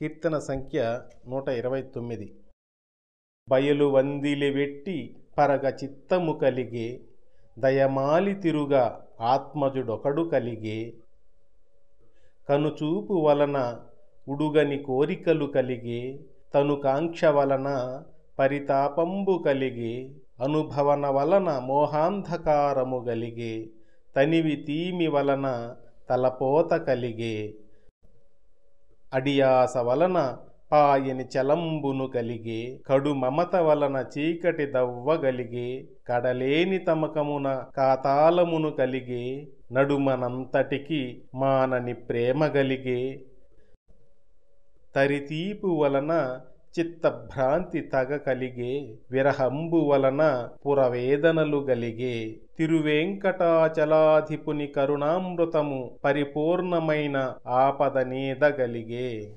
కీర్తన సంఖ్య నూట ఇరవై తొమ్మిది. బయలు వందిలి వెట్టి పరగ చిత్తము కలిగే దయమాలి తిరుగా ఆత్మజుడొకడు కలిగే. కనుచూపు వలన ఉడుగని కోరికలు కలిగే తనుకాంక్ష వలన పరితాపంబు కలిగే అనుభవన వలన మోహాంధకారము కలిగే తనివి తీమి వలన తలపోత కలిగే. అడియాస వలన పాయని చలంబును కలిగే కడు మమత వలన చీకటి దవ్వగలిగే కడలేని తమకమున కాతాలమును కలిగే నడుమనంతటికి మానని ప్రేమ గలిగే తరితీపు వలన చిత్తభ్రాంతి తగ కలిగే విరహంబు వలన పురవేదనలు గలిగే తిరువేంకటాచలాధిపుని కరుణామృతము పరిపూర్ణమైన ఆపద నీదగలిగే